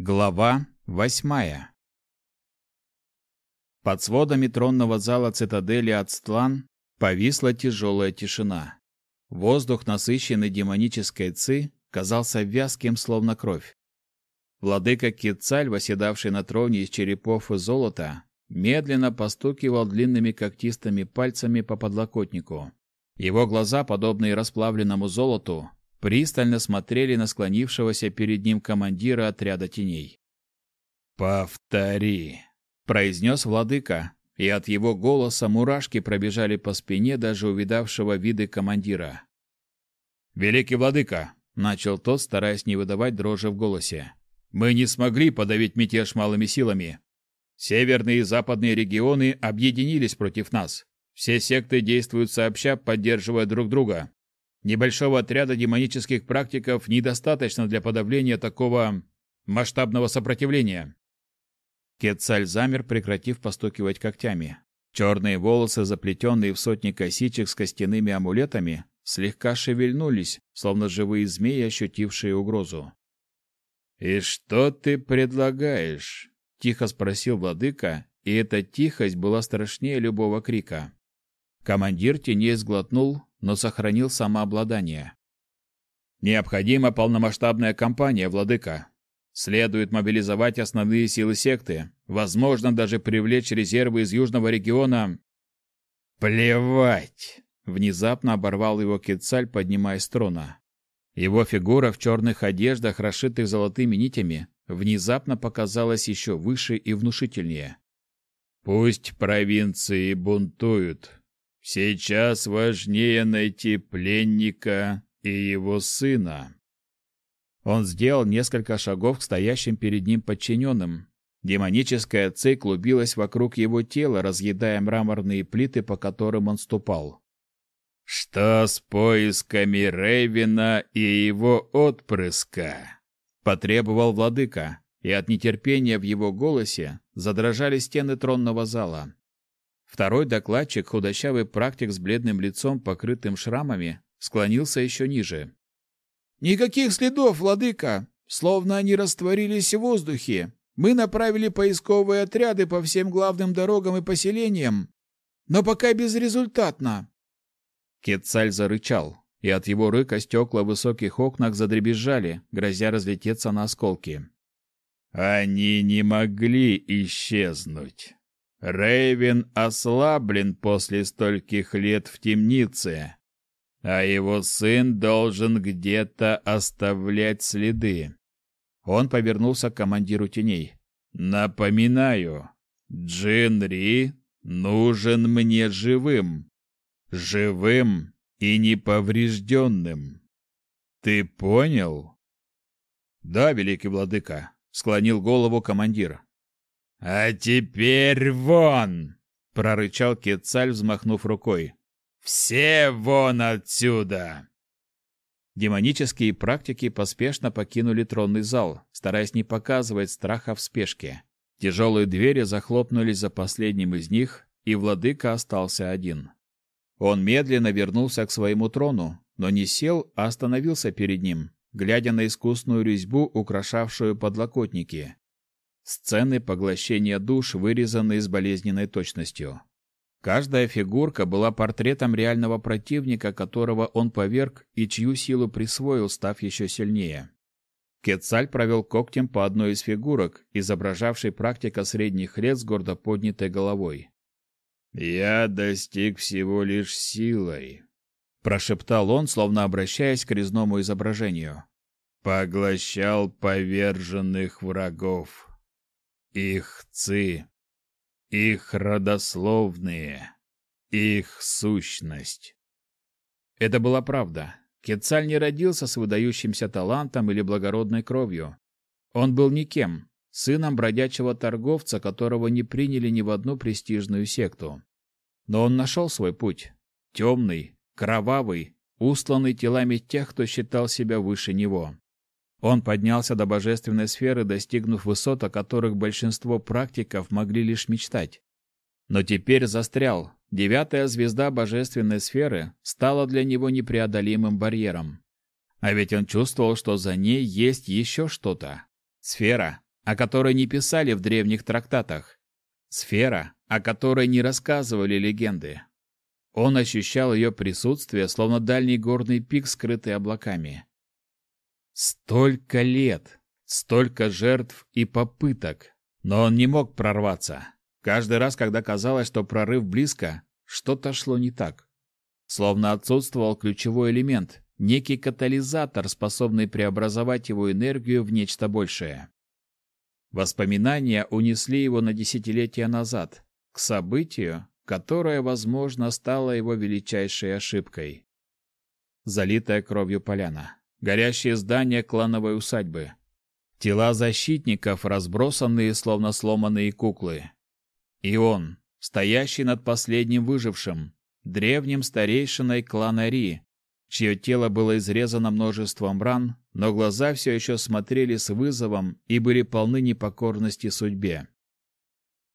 Глава восьмая Под сводами тронного зала цитадели Ацтлан повисла тяжелая тишина. Воздух, насыщенный демонической ци, казался вязким, словно кровь. Владыка Кицаль, восседавший на троне из черепов и золота, медленно постукивал длинными когтистыми пальцами по подлокотнику. Его глаза, подобные расплавленному золоту, пристально смотрели на склонившегося перед ним командира отряда теней. «Повтори», — произнес владыка, и от его голоса мурашки пробежали по спине даже увидавшего виды командира. «Великий владыка», — начал тот, стараясь не выдавать дрожи в голосе, — «мы не смогли подавить мятеж малыми силами. Северные и западные регионы объединились против нас. Все секты действуют сообща, поддерживая друг друга. Небольшого отряда демонических практиков недостаточно для подавления такого масштабного сопротивления. Кетцаль замер, прекратив постукивать когтями. Черные волосы, заплетенные в сотни косичек с костяными амулетами, слегка шевельнулись, словно живые змеи, ощутившие угрозу. «И что ты предлагаешь?» — тихо спросил владыка, и эта тихость была страшнее любого крика. Командир теней сглотнул, но сохранил самообладание. Необходима полномасштабная кампания, владыка. Следует мобилизовать основные силы секты, возможно, даже привлечь резервы из южного региона. Плевать, внезапно оборвал его Кецаль, поднимаясь с трона. Его фигура в черных одеждах, расшитых золотыми нитями, внезапно показалась еще выше и внушительнее. Пусть провинции бунтуют, Сейчас важнее найти пленника и его сына. Он сделал несколько шагов к стоящим перед ним подчиненным. Демоническая ци клубилась вокруг его тела, разъедая мраморные плиты, по которым он ступал. «Что с поисками Рейвина и его отпрыска?» — потребовал владыка, и от нетерпения в его голосе задрожали стены тронного зала. Второй докладчик, худощавый практик с бледным лицом, покрытым шрамами, склонился еще ниже. «Никаких следов, владыка! Словно они растворились в воздухе. Мы направили поисковые отряды по всем главным дорогам и поселениям, но пока безрезультатно». Кетцаль зарычал, и от его рыка стекла в высоких окнах задребезжали, грозя разлететься на осколки. «Они не могли исчезнуть!» Рейвен ослаблен после стольких лет в темнице, а его сын должен где-то оставлять следы. Он повернулся к командиру теней. Напоминаю, Джинри нужен мне живым, живым и неповрежденным. Ты понял? Да, великий владыка, склонил голову командир. «А теперь вон!» — прорычал Кецаль, взмахнув рукой. «Все вон отсюда!» Демонические практики поспешно покинули тронный зал, стараясь не показывать страха в спешке. Тяжелые двери захлопнулись за последним из них, и владыка остался один. Он медленно вернулся к своему трону, но не сел, а остановился перед ним, глядя на искусную резьбу, украшавшую подлокотники. Сцены поглощения душ, вырезанные с болезненной точностью. Каждая фигурка была портретом реального противника, которого он поверг и чью силу присвоил, став еще сильнее. Кетцаль провел когтем по одной из фигурок, изображавшей практика средних лет с гордо поднятой головой. «Я достиг всего лишь силой», — прошептал он, словно обращаясь к резному изображению. «Поглощал поверженных врагов» их ци, их родословные, их сущность. Это была правда. Кетцаль не родился с выдающимся талантом или благородной кровью. Он был никем, сыном бродячего торговца, которого не приняли ни в одну престижную секту. Но он нашел свой путь. Темный, кровавый, устланный телами тех, кто считал себя выше него. Он поднялся до божественной сферы, достигнув высот, о которых большинство практиков могли лишь мечтать. Но теперь застрял. Девятая звезда божественной сферы стала для него непреодолимым барьером. А ведь он чувствовал, что за ней есть еще что-то. Сфера, о которой не писали в древних трактатах. Сфера, о которой не рассказывали легенды. Он ощущал ее присутствие, словно дальний горный пик, скрытый облаками. Столько лет, столько жертв и попыток, но он не мог прорваться. Каждый раз, когда казалось, что прорыв близко, что-то шло не так. Словно отсутствовал ключевой элемент, некий катализатор, способный преобразовать его энергию в нечто большее. Воспоминания унесли его на десятилетия назад, к событию, которое, возможно, стало его величайшей ошибкой. Залитая кровью поляна, горящие здания клановой усадьбы, тела защитников, разбросанные, словно сломанные куклы. И он, стоящий над последним выжившим, древним старейшиной клана Ри, чье тело было изрезано множеством ран, но глаза все еще смотрели с вызовом и были полны непокорности судьбе.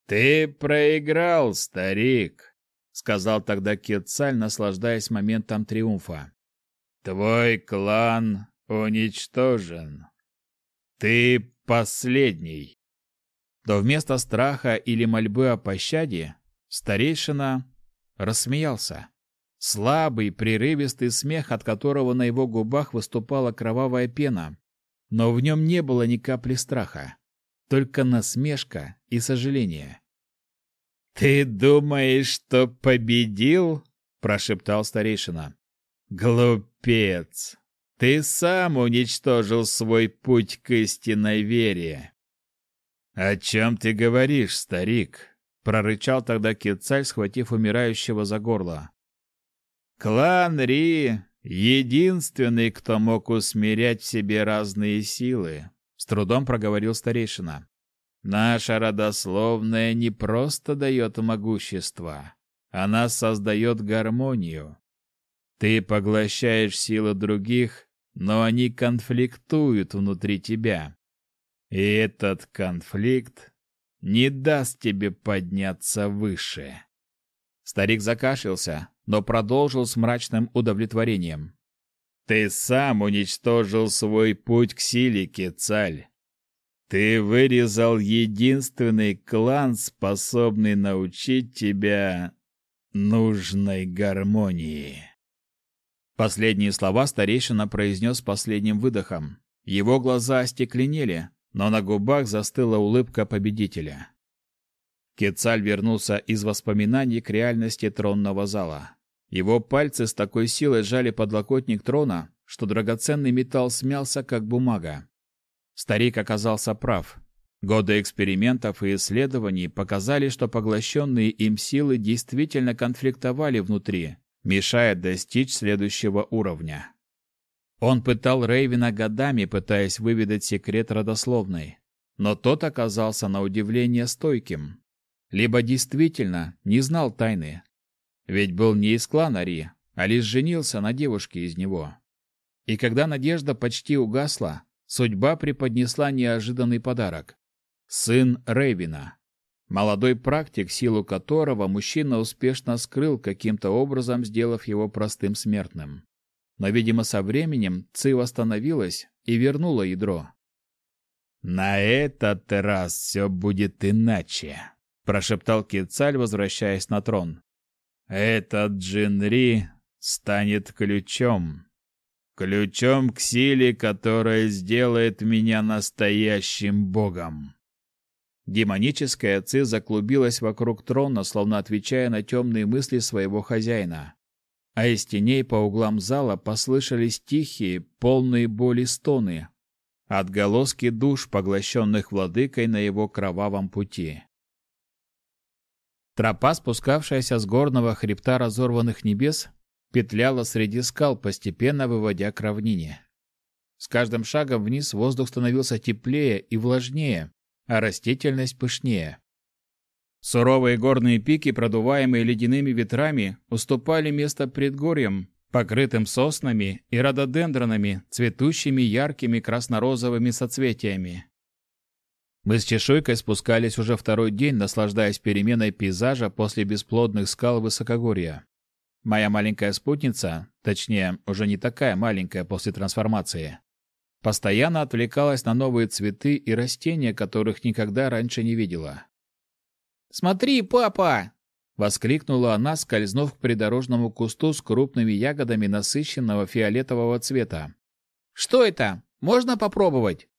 «Ты проиграл, старик», — сказал тогда Кетцаль, наслаждаясь моментом триумфа. «Твой клан уничтожен. Ты последний». Но вместо страха или мольбы о пощаде старейшина рассмеялся. Слабый, прерывистый смех, от которого на его губах выступала кровавая пена, но в нем не было ни капли страха, только насмешка и сожаление. «Ты думаешь, что победил?» – прошептал старейшина. «Глупец! Ты сам уничтожил свой путь к истинной вере!» «О чем ты говоришь, старик?» прорычал тогда Кицаль, схватив умирающего за горло. Клан Ри единственный, кто мог усмирять в себе разные силы, с трудом проговорил старейшина. Наша родословная не просто дает могущество, она создает гармонию. Ты поглощаешь силы других, но они конфликтуют внутри тебя. И этот конфликт не даст тебе подняться выше. Старик закашлялся, но продолжил с мрачным удовлетворением. Ты сам уничтожил свой путь к силе, Кецаль. Ты вырезал единственный клан, способный научить тебя нужной гармонии. Последние слова старейшина произнес последним выдохом. Его глаза остекленели, но на губах застыла улыбка победителя. Кецаль вернулся из воспоминаний к реальности тронного зала. Его пальцы с такой силой сжали подлокотник трона, что драгоценный металл смялся, как бумага. Старик оказался прав. Годы экспериментов и исследований показали, что поглощенные им силы действительно конфликтовали внутри, мешая достичь следующего уровня. Он пытал Рейвина годами, пытаясь выведать секрет родословной, но тот оказался на удивление стойким. Либо действительно не знал тайны, ведь был не из клана Ри, а лишь женился на девушке из него. И когда надежда почти угасла, судьба преподнесла неожиданный подарок. Сын Рейвина. Молодой практик, силу которого мужчина успешно скрыл каким-то образом, сделав его простым смертным но, видимо, со временем Ци восстановилась и вернула ядро. «На этот раз все будет иначе», — прошептал Кицаль, возвращаясь на трон. «Этот Джинри станет ключом. Ключом к силе, которая сделает меня настоящим богом». Демоническая Ци заклубилась вокруг трона, словно отвечая на темные мысли своего хозяина а из теней по углам зала послышались тихие, полные боли стоны, отголоски душ, поглощенных владыкой на его кровавом пути. Тропа, спускавшаяся с горного хребта разорванных небес, петляла среди скал, постепенно выводя к равнине. С каждым шагом вниз воздух становился теплее и влажнее, а растительность пышнее. Суровые горные пики, продуваемые ледяными ветрами, уступали место предгорьям, покрытым соснами и рододендронами, цветущими яркими красно-розовыми соцветиями. Мы с чешуйкой спускались уже второй день, наслаждаясь переменой пейзажа после бесплодных скал высокогорья. Моя маленькая спутница, точнее, уже не такая маленькая после трансформации, Постоянно отвлекалась на новые цветы и растения, которых никогда раньше не видела. «Смотри, папа!» — воскликнула она, скользнув к придорожному кусту с крупными ягодами насыщенного фиолетового цвета. «Что это? Можно попробовать?»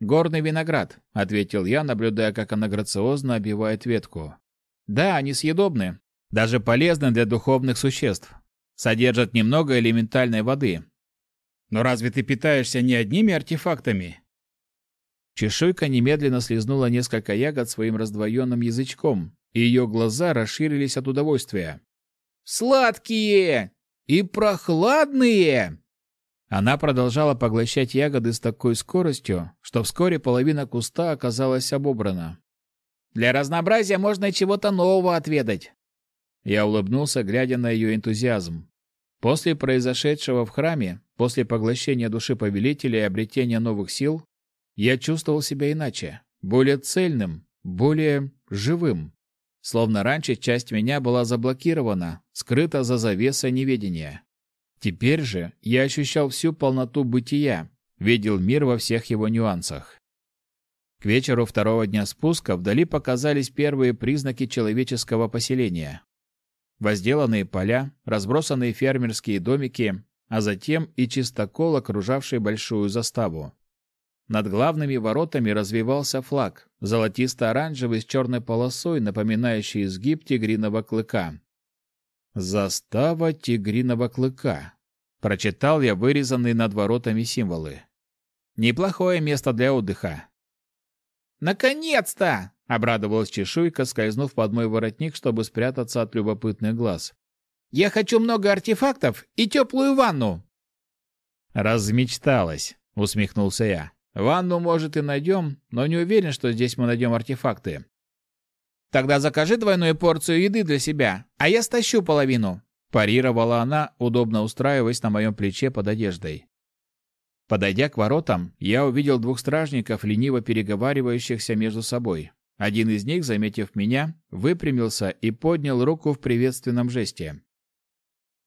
«Горный виноград», — ответил я, наблюдая, как она грациозно обивает ветку. «Да, они съедобны, даже полезны для духовных существ. Содержат немного элементальной воды. Но разве ты питаешься не одними артефактами?» Чешуйка немедленно слезнула несколько ягод своим раздвоенным язычком, и ее глаза расширились от удовольствия. «Сладкие! И прохладные!» Она продолжала поглощать ягоды с такой скоростью, что вскоре половина куста оказалась обобрана. «Для разнообразия можно чего-то нового отведать!» Я улыбнулся, глядя на ее энтузиазм. После произошедшего в храме, после поглощения души повелителя и обретения новых сил, я чувствовал себя иначе, более цельным, более живым. Словно раньше часть меня была заблокирована, скрыта за завесой неведения. Теперь же я ощущал всю полноту бытия, видел мир во всех его нюансах. К вечеру второго дня спуска вдали показались первые признаки человеческого поселения. Возделанные поля, разбросанные фермерские домики, а затем и чистокол, окружавший большую заставу. Над главными воротами развивался флаг, золотисто-оранжевый с черной полосой, напоминающий изгиб тигриного клыка. «Застава тигриного клыка», — прочитал я вырезанные над воротами символы. «Неплохое место для отдыха». «Наконец-то!» — обрадовалась чешуйка, скользнув под мой воротник, чтобы спрятаться от любопытных глаз. «Я хочу много артефактов и теплую ванну!» «Размечталась», — усмехнулся я. Ванну, может, и найдем, но не уверен, что здесь мы найдем артефакты. Тогда закажи двойную порцию еды для себя, а я стащу половину. Парировала она, удобно устраиваясь на моем плече под одеждой. Подойдя к воротам, я увидел двух стражников, лениво переговаривающихся между собой. Один из них, заметив меня, выпрямился и поднял руку в приветственном жесте.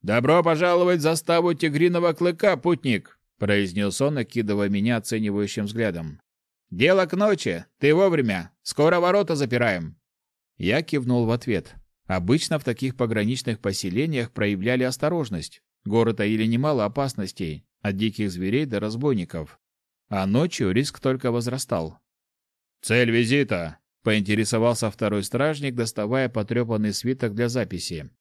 «Добро пожаловать в заставу тигриного клыка, путник!» произнес он, окидывая меня оценивающим взглядом. «Дело к ночи. Ты вовремя. Скоро ворота запираем». Я кивнул в ответ. Обычно в таких пограничных поселениях проявляли осторожность. Горы таили немало опасностей, от диких зверей до разбойников. А ночью риск только возрастал. «Цель визита?» — поинтересовался второй стражник, доставая потрепанный свиток для записи.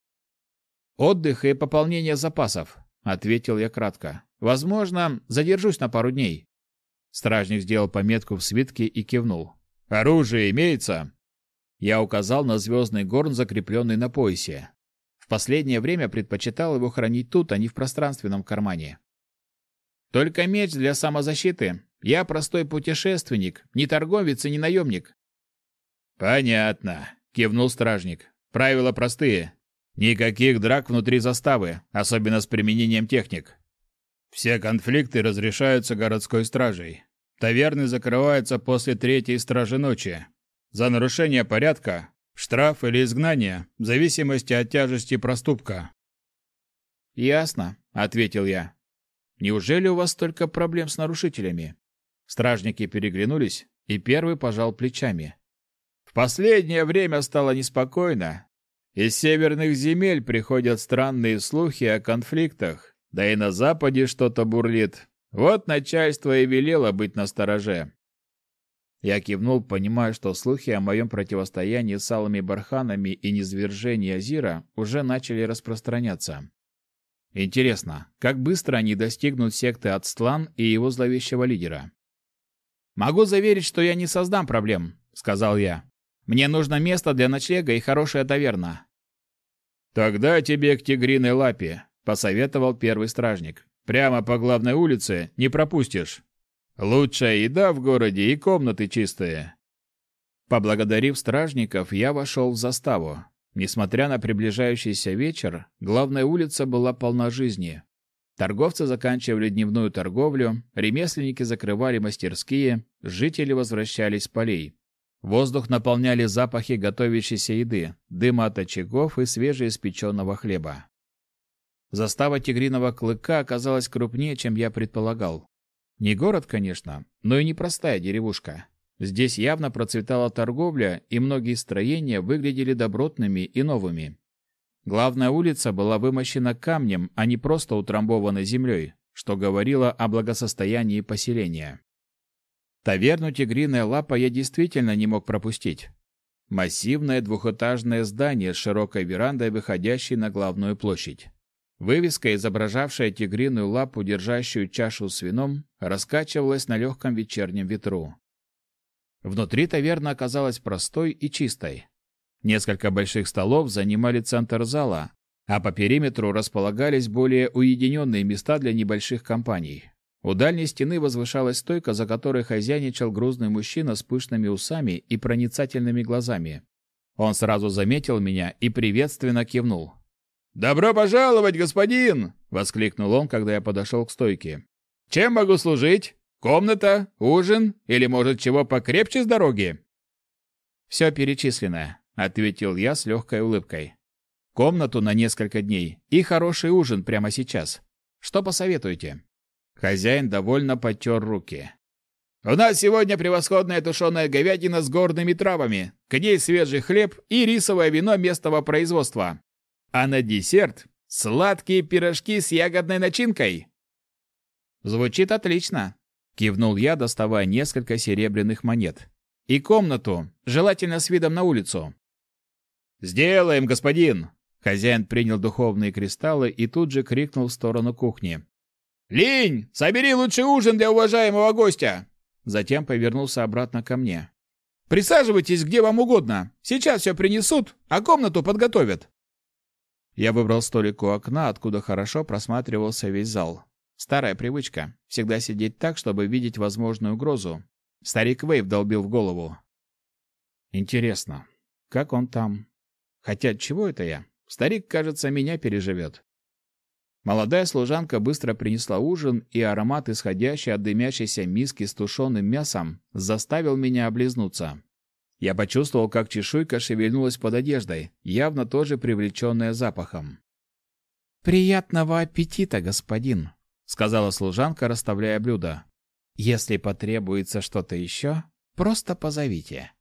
«Отдых и пополнение запасов», — ответил я кратко. Возможно, задержусь на пару дней. Стражник сделал пометку в свитке и кивнул. Оружие имеется? Я указал на звездный горн, закрепленный на поясе. В последнее время предпочитал его хранить тут, а не в пространственном кармане. Только меч для самозащиты. Я простой путешественник, не торговец и не наемник. Понятно, кивнул стражник. Правила простые. Никаких драк внутри заставы, особенно с применением техник. Все конфликты разрешаются городской стражей. Таверны закрываются после третьей стражи ночи. За нарушение порядка – штраф или изгнание, в зависимости от тяжести проступка. «Ясно», – ответил я. «Неужели у вас столько проблем с нарушителями?» Стражники переглянулись, и первый пожал плечами. «В последнее время стало неспокойно. Из северных земель приходят странные слухи о конфликтах, да и на западе что-то бурлит. Вот начальство и велело быть настороже. Я кивнул, понимая, что слухи о моем противостоянии с алыми барханами и низвержении Азира уже начали распространяться. Интересно, как быстро они достигнут секты Ацтлан и его зловещего лидера? «Могу заверить, что я не создам проблем», — сказал я. «Мне нужно место для ночлега и хорошая таверна». «Тогда тебе к тигриной лапе», посоветовал первый стражник. Прямо по главной улице не пропустишь. Лучшая еда в городе и комнаты чистые. Поблагодарив стражников, я вошел в заставу. Несмотря на приближающийся вечер, главная улица была полна жизни. Торговцы заканчивали дневную торговлю, ремесленники закрывали мастерские, жители возвращались с полей. Воздух наполняли запахи готовящейся еды, дыма от очагов и свежеиспеченного хлеба. Застава тигриного клыка оказалась крупнее, чем я предполагал. Не город, конечно, но и непростая деревушка. Здесь явно процветала торговля, и многие строения выглядели добротными и новыми. Главная улица была вымощена камнем, а не просто утрамбована землей, что говорило о благосостоянии поселения. Таверну «Тигриная лапа» я действительно не мог пропустить. Массивное двухэтажное здание с широкой верандой, выходящей на главную площадь. Вывеска, изображавшая тигриную лапу, держащую чашу с вином, раскачивалась на легком вечернем ветру. Внутри таверна оказалась простой и чистой. Несколько больших столов занимали центр зала, а по периметру располагались более уединенные места для небольших компаний. У дальней стены возвышалась стойка, за которой хозяйничал грузный мужчина с пышными усами и проницательными глазами. Он сразу заметил меня и приветственно кивнул. «Добро пожаловать, господин!» — воскликнул он, когда я подошел к стойке. «Чем могу служить? Комната? Ужин? Или, может, чего покрепче с дороги?» «Все перечислено», — ответил я с легкой улыбкой. «Комнату на несколько дней и хороший ужин прямо сейчас. Что посоветуете?» Хозяин довольно потер руки. «У нас сегодня превосходная тушеная говядина с горными травами, к ней свежий хлеб и рисовое вино местного производства. А на десерт сладкие пирожки с ягодной начинкой. Звучит отлично, кивнул я, доставая несколько серебряных монет. И комнату, желательно с видом на улицу. Сделаем, господин. Хозяин принял духовные кристаллы и тут же крикнул в сторону кухни. «Линь, собери лучший ужин для уважаемого гостя!» Затем повернулся обратно ко мне. «Присаживайтесь где вам угодно. Сейчас все принесут, а комнату подготовят. Я выбрал столик у окна, откуда хорошо просматривался весь зал. Старая привычка — всегда сидеть так, чтобы видеть возможную угрозу. Старик Вейв долбил в голову. Интересно, как он там? Хотя, чего это я? Старик, кажется, меня переживет. Молодая служанка быстро принесла ужин, и аромат, исходящий от дымящейся миски с тушеным мясом, заставил меня облизнуться. Я почувствовал, как чешуйка шевельнулась под одеждой, явно тоже привлеченная запахом. «Приятного аппетита, господин», — сказала служанка, расставляя блюдо. «Если потребуется что-то еще, просто позовите».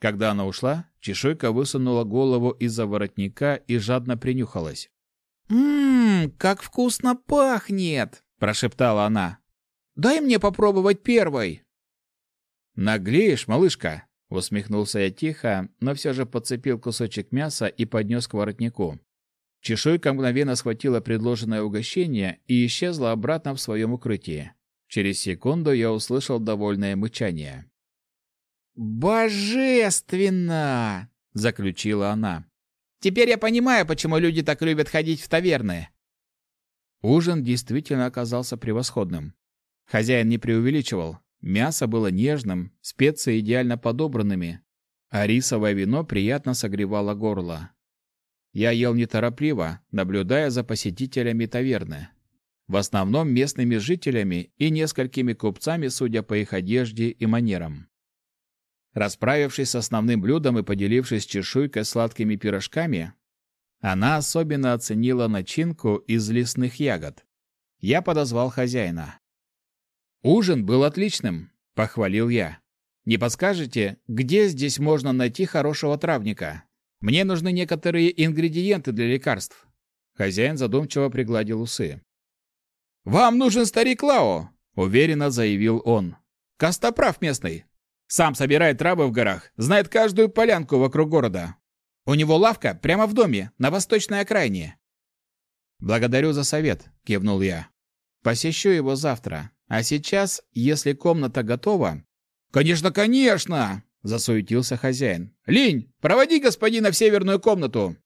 Когда она ушла, чешуйка высунула голову из-за воротника и жадно принюхалась. «Ммм, как вкусно пахнет!» – прошептала она. «Дай мне попробовать первой!» «Наглеешь, малышка!» Усмехнулся я тихо, но все же подцепил кусочек мяса и поднес к воротнику. Чешуйка мгновенно схватила предложенное угощение и исчезла обратно в своем укрытии. Через секунду я услышал довольное мычание. «Божественно!» — заключила она. «Теперь я понимаю, почему люди так любят ходить в таверны». Ужин действительно оказался превосходным. Хозяин не преувеличивал. Мясо было нежным, специи идеально подобранными, а рисовое вино приятно согревало горло. Я ел неторопливо, наблюдая за посетителями таверны. В основном местными жителями и несколькими купцами, судя по их одежде и манерам. Расправившись с основным блюдом и поделившись чешуйкой сладкими пирожками, она особенно оценила начинку из лесных ягод. Я подозвал хозяина. Ужин был отличным, похвалил я. Не подскажете, где здесь можно найти хорошего травника? Мне нужны некоторые ингредиенты для лекарств. Хозяин задумчиво пригладил усы. Вам нужен старик Лао, уверенно заявил он. Костоправ местный. Сам собирает травы в горах, знает каждую полянку вокруг города. У него лавка прямо в доме, на восточной окраине. Благодарю за совет, кивнул я. Посещу его завтра. А сейчас, если комната готова... Конечно, конечно! Засуетился хозяин. Линь, проводи господина в северную комнату.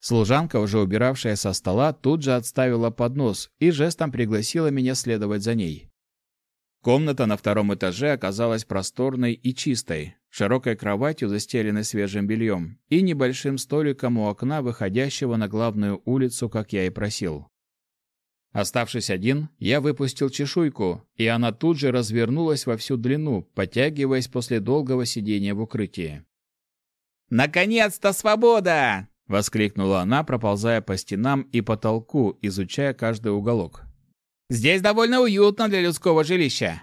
Служанка, уже убиравшая со стола, тут же отставила поднос и жестом пригласила меня следовать за ней. Комната на втором этаже оказалась просторной и чистой, широкой кроватью, застеленной свежим бельем, и небольшим столиком у окна, выходящего на главную улицу, как я и просил. Оставшись один, я выпустил чешуйку, и она тут же развернулась во всю длину, подтягиваясь после долгого сидения в укрытии. «Наконец-то свобода!» — воскликнула она, проползая по стенам и потолку, изучая каждый уголок. Здесь довольно уютно для людского жилища.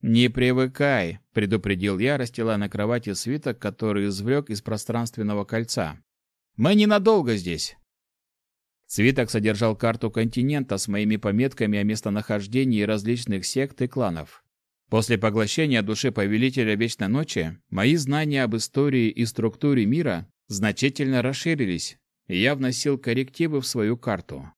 Не привыкай, предупредил я, расстилая на кровати свиток, который извлек из пространственного кольца. Мы ненадолго здесь. Свиток содержал карту континента с моими пометками о местонахождении различных сект и кланов. После поглощения души Повелителя Вечной Ночи, мои знания об истории и структуре мира значительно расширились, и я вносил коррективы в свою карту.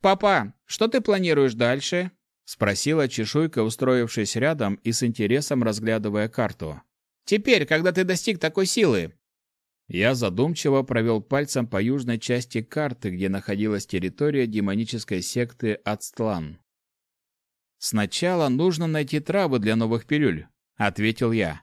«Папа, что ты планируешь дальше?» — спросила чешуйка, устроившись рядом и с интересом разглядывая карту. «Теперь, когда ты достиг такой силы?» Я задумчиво провел пальцем по южной части карты, где находилась территория демонической секты Ацтлан. «Сначала нужно найти травы для новых пилюль», — ответил я.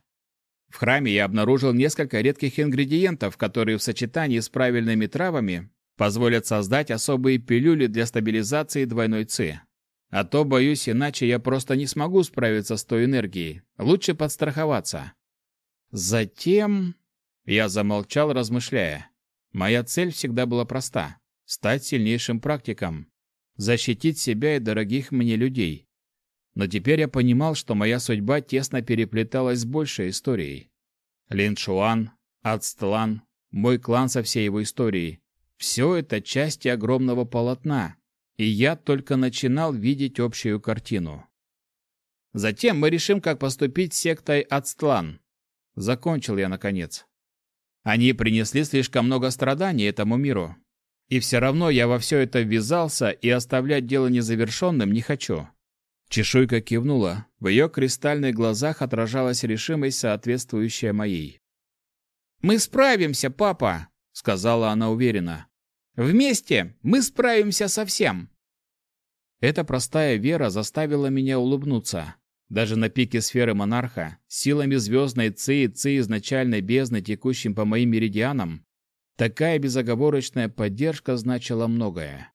В храме я обнаружил несколько редких ингредиентов, которые в сочетании с правильными травами позволят создать особые пилюли для стабилизации двойной ЦИ. А то, боюсь, иначе я просто не смогу справиться с той энергией. Лучше подстраховаться. Затем... Я замолчал, размышляя. Моя цель всегда была проста — стать сильнейшим практиком, защитить себя и дорогих мне людей. Но теперь я понимал, что моя судьба тесно переплеталась с большей историей. Лин Шуан, Ацтлан, мой клан со всей его историей — все это части огромного полотна, и я только начинал видеть общую картину. Затем мы решим, как поступить с сектой Ацтлан. Закончил я, наконец. Они принесли слишком много страданий этому миру. И все равно я во все это ввязался и оставлять дело незавершенным не хочу. Чешуйка кивнула. В ее кристальных глазах отражалась решимость, соответствующая моей. «Мы справимся, папа!» — сказала она уверенно. Вместе мы справимся со всем. Эта простая вера заставила меня улыбнуться. Даже на пике сферы монарха, силами звездной ци и ци изначальной бездны, текущим по моим меридианам, такая безоговорочная поддержка значила многое.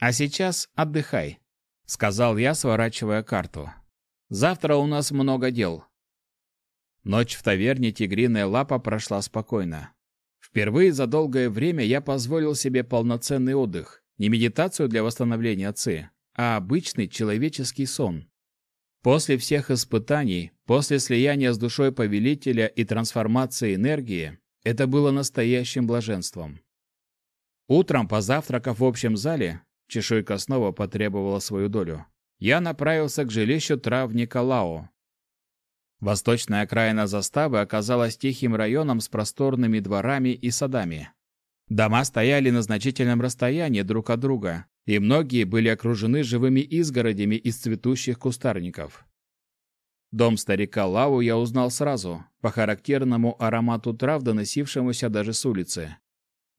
«А сейчас отдыхай», — сказал я, сворачивая карту. «Завтра у нас много дел». Ночь в таверне «Тигриная лапа» прошла спокойно. Впервые за долгое время я позволил себе полноценный отдых, не медитацию для восстановления ци, а обычный человеческий сон. После всех испытаний, после слияния с душой повелителя и трансформации энергии, это было настоящим блаженством. Утром, позавтракав в общем зале, чешуйка снова потребовала свою долю. Я направился к жилищу травника Лао, Восточная окраина заставы оказалась тихим районом с просторными дворами и садами. Дома стояли на значительном расстоянии друг от друга, и многие были окружены живыми изгородями из цветущих кустарников. Дом старика Лаву я узнал сразу, по характерному аромату трав, доносившемуся даже с улицы.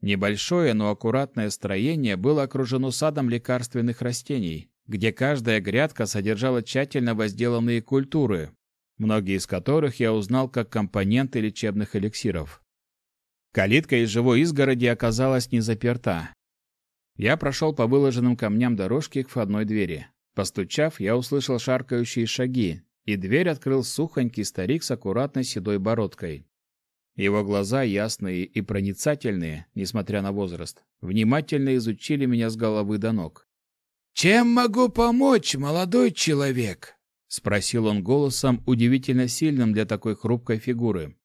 Небольшое, но аккуратное строение было окружено садом лекарственных растений, где каждая грядка содержала тщательно возделанные культуры, многие из которых я узнал как компоненты лечебных эликсиров. Калитка из живой изгороди оказалась не заперта. Я прошел по выложенным камням дорожке к входной двери. Постучав, я услышал шаркающие шаги, и дверь открыл сухонький старик с аккуратной седой бородкой. Его глаза, ясные и проницательные, несмотря на возраст, внимательно изучили меня с головы до ног. «Чем могу помочь, молодой человек?» — спросил он голосом, удивительно сильным для такой хрупкой фигуры.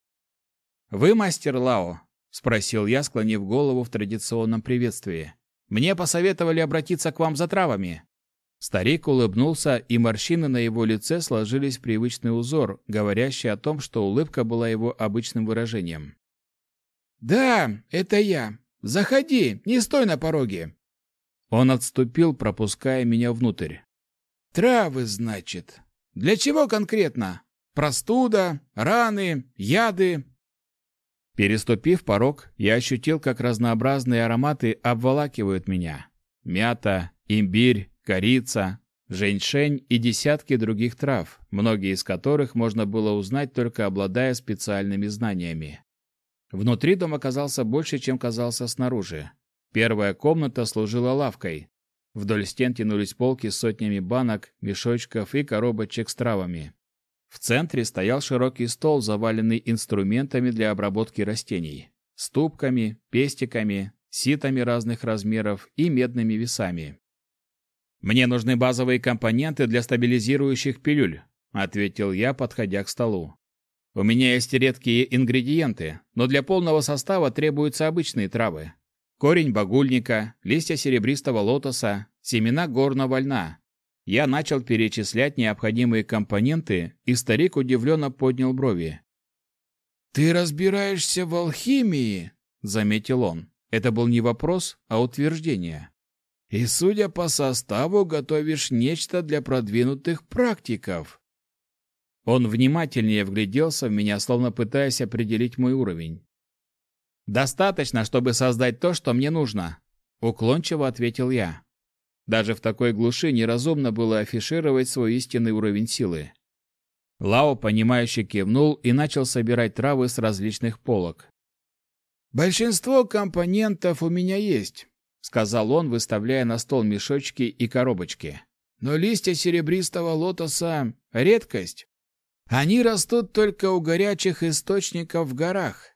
«Вы мастер Лао?» — спросил я, склонив голову в традиционном приветствии. «Мне посоветовали обратиться к вам за травами». Старик улыбнулся, и морщины на его лице сложились в привычный узор, говорящий о том, что улыбка была его обычным выражением. «Да, это я. Заходи, не стой на пороге». Он отступил, пропуская меня внутрь. «Травы, значит. Для чего конкретно? Простуда, раны, яды? Переступив порог, я ощутил, как разнообразные ароматы обволакивают меня. Мята, имбирь, корица, женьшень и десятки других трав, многие из которых можно было узнать только обладая специальными знаниями. Внутри дом оказался больше, чем казался снаружи. Первая комната служила лавкой, Вдоль стен тянулись полки с сотнями банок, мешочков и коробочек с травами. В центре стоял широкий стол, заваленный инструментами для обработки растений. Ступками, пестиками, ситами разных размеров и медными весами. Мне нужны базовые компоненты для стабилизирующих пилюль, ответил я, подходя к столу. У меня есть редкие ингредиенты, но для полного состава требуются обычные травы. Корень багульника, листья серебристого лотоса, семена горного льна. Я начал перечислять необходимые компоненты, и старик удивленно поднял брови. «Ты разбираешься в алхимии?» — заметил он. Это был не вопрос, а утверждение. «И, судя по составу, готовишь нечто для продвинутых практиков». Он внимательнее вгляделся в меня, словно пытаясь определить мой уровень. «Достаточно, чтобы создать то, что мне нужно», — уклончиво ответил я. Даже в такой глуши неразумно было афишировать свой истинный уровень силы. Лао, понимающе кивнул и начал собирать травы с различных полок. «Большинство компонентов у меня есть», — сказал он, выставляя на стол мешочки и коробочки. «Но листья серебристого лотоса — редкость. Они растут только у горячих источников в горах.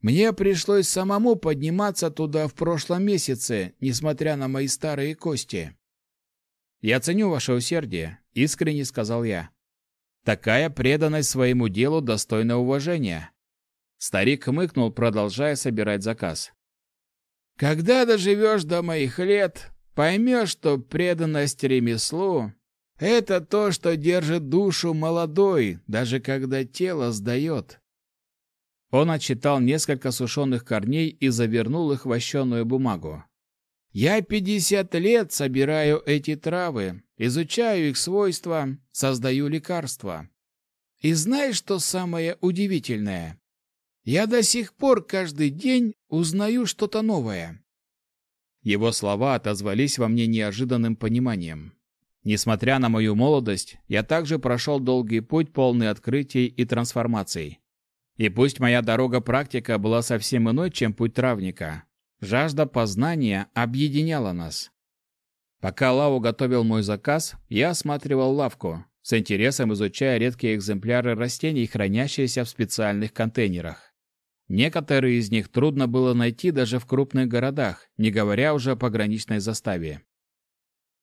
Мне пришлось самому подниматься туда в прошлом месяце, несмотря на мои старые кости». «Я ценю ваше усердие», — искренне сказал я. «Такая преданность своему делу достойна уважения». Старик хмыкнул, продолжая собирать заказ. «Когда доживешь до моих лет, поймешь, что преданность ремеслу — это то, что держит душу молодой, даже когда тело сдает». Он отчитал несколько сушеных корней и завернул их в вощеную бумагу. «Я пятьдесят лет собираю эти травы, изучаю их свойства, создаю лекарства. И знаешь, что самое удивительное? Я до сих пор каждый день узнаю что-то новое. Его слова отозвались во мне неожиданным пониманием. Несмотря на мою молодость, я также прошел долгий путь, полный открытий и трансформаций. И пусть моя дорога-практика была совсем иной, чем путь травника, жажда познания объединяла нас. Пока Лау готовил мой заказ, я осматривал лавку, с интересом изучая редкие экземпляры растений, хранящиеся в специальных контейнерах. Некоторые из них трудно было найти даже в крупных городах, не говоря уже о пограничной заставе.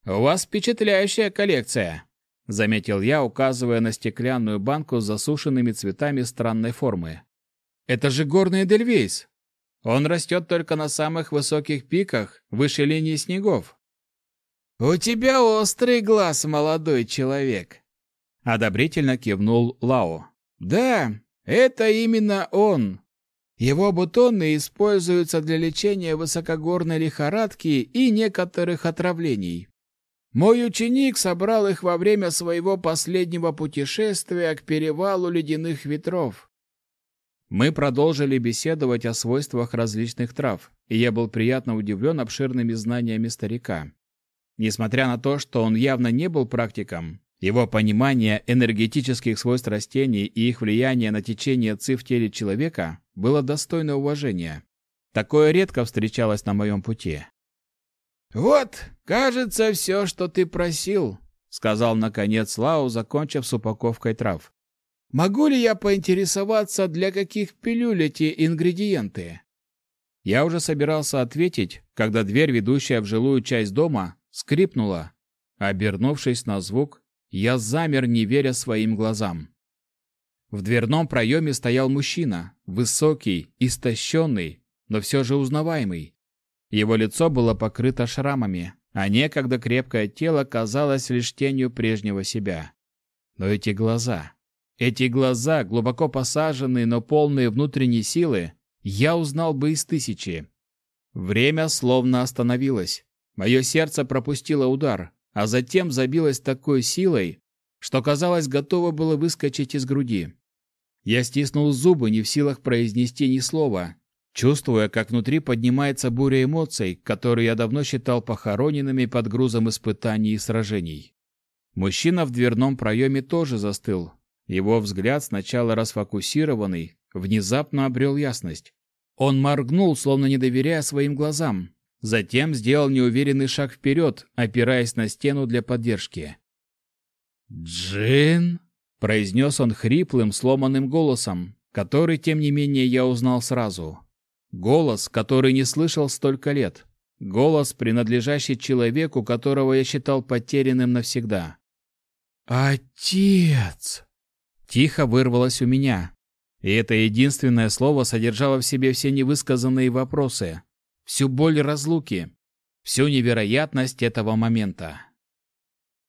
«У вас впечатляющая коллекция», — заметил я, указывая на стеклянную банку с засушенными цветами странной формы. «Это же горный Эдельвейс. Он растет только на самых высоких пиках, выше линии снегов». «У тебя острый глаз, молодой человек», — одобрительно кивнул Лао. «Да, это именно он, его бутоны используются для лечения высокогорной лихорадки и некоторых отравлений. Мой ученик собрал их во время своего последнего путешествия к перевалу ледяных ветров. Мы продолжили беседовать о свойствах различных трав, и я был приятно удивлен обширными знаниями старика. Несмотря на то, что он явно не был практиком, его понимание энергетических свойств растений и их влияния на течение ци в теле человека было достойно уважения. Такое редко встречалось на моем пути. «Вот, кажется, все, что ты просил», — сказал наконец Лау, закончив с упаковкой трав. «Могу ли я поинтересоваться, для каких пилюль эти ингредиенты?» Я уже собирался ответить, когда дверь, ведущая в жилую часть дома, скрипнула. Обернувшись на звук, я замер, не веря своим глазам. В дверном проеме стоял мужчина, высокий, истощенный, но все же узнаваемый. Его лицо было покрыто шрамами, а некогда крепкое тело казалось лишь тенью прежнего себя. Но эти глаза, эти глаза, глубоко посаженные, но полные внутренней силы, я узнал бы из тысячи. Время словно остановилось. Мое сердце пропустило удар, а затем забилось такой силой, что, казалось, готово было выскочить из груди. Я стиснул зубы, не в силах произнести ни слова, чувствуя, как внутри поднимается буря эмоций, которые я давно считал похороненными под грузом испытаний и сражений. Мужчина в дверном проеме тоже застыл. Его взгляд, сначала расфокусированный, внезапно обрел ясность. Он моргнул, словно не доверяя своим глазам, Затем сделал неуверенный шаг вперед, опираясь на стену для поддержки. «Джин?» — произнес он хриплым, сломанным голосом, который, тем не менее, я узнал сразу. Голос, который не слышал столько лет. Голос, принадлежащий человеку, которого я считал потерянным навсегда. «Отец!» Тихо вырвалось у меня. И это единственное слово содержало в себе все невысказанные вопросы, всю боль разлуки, всю невероятность этого момента.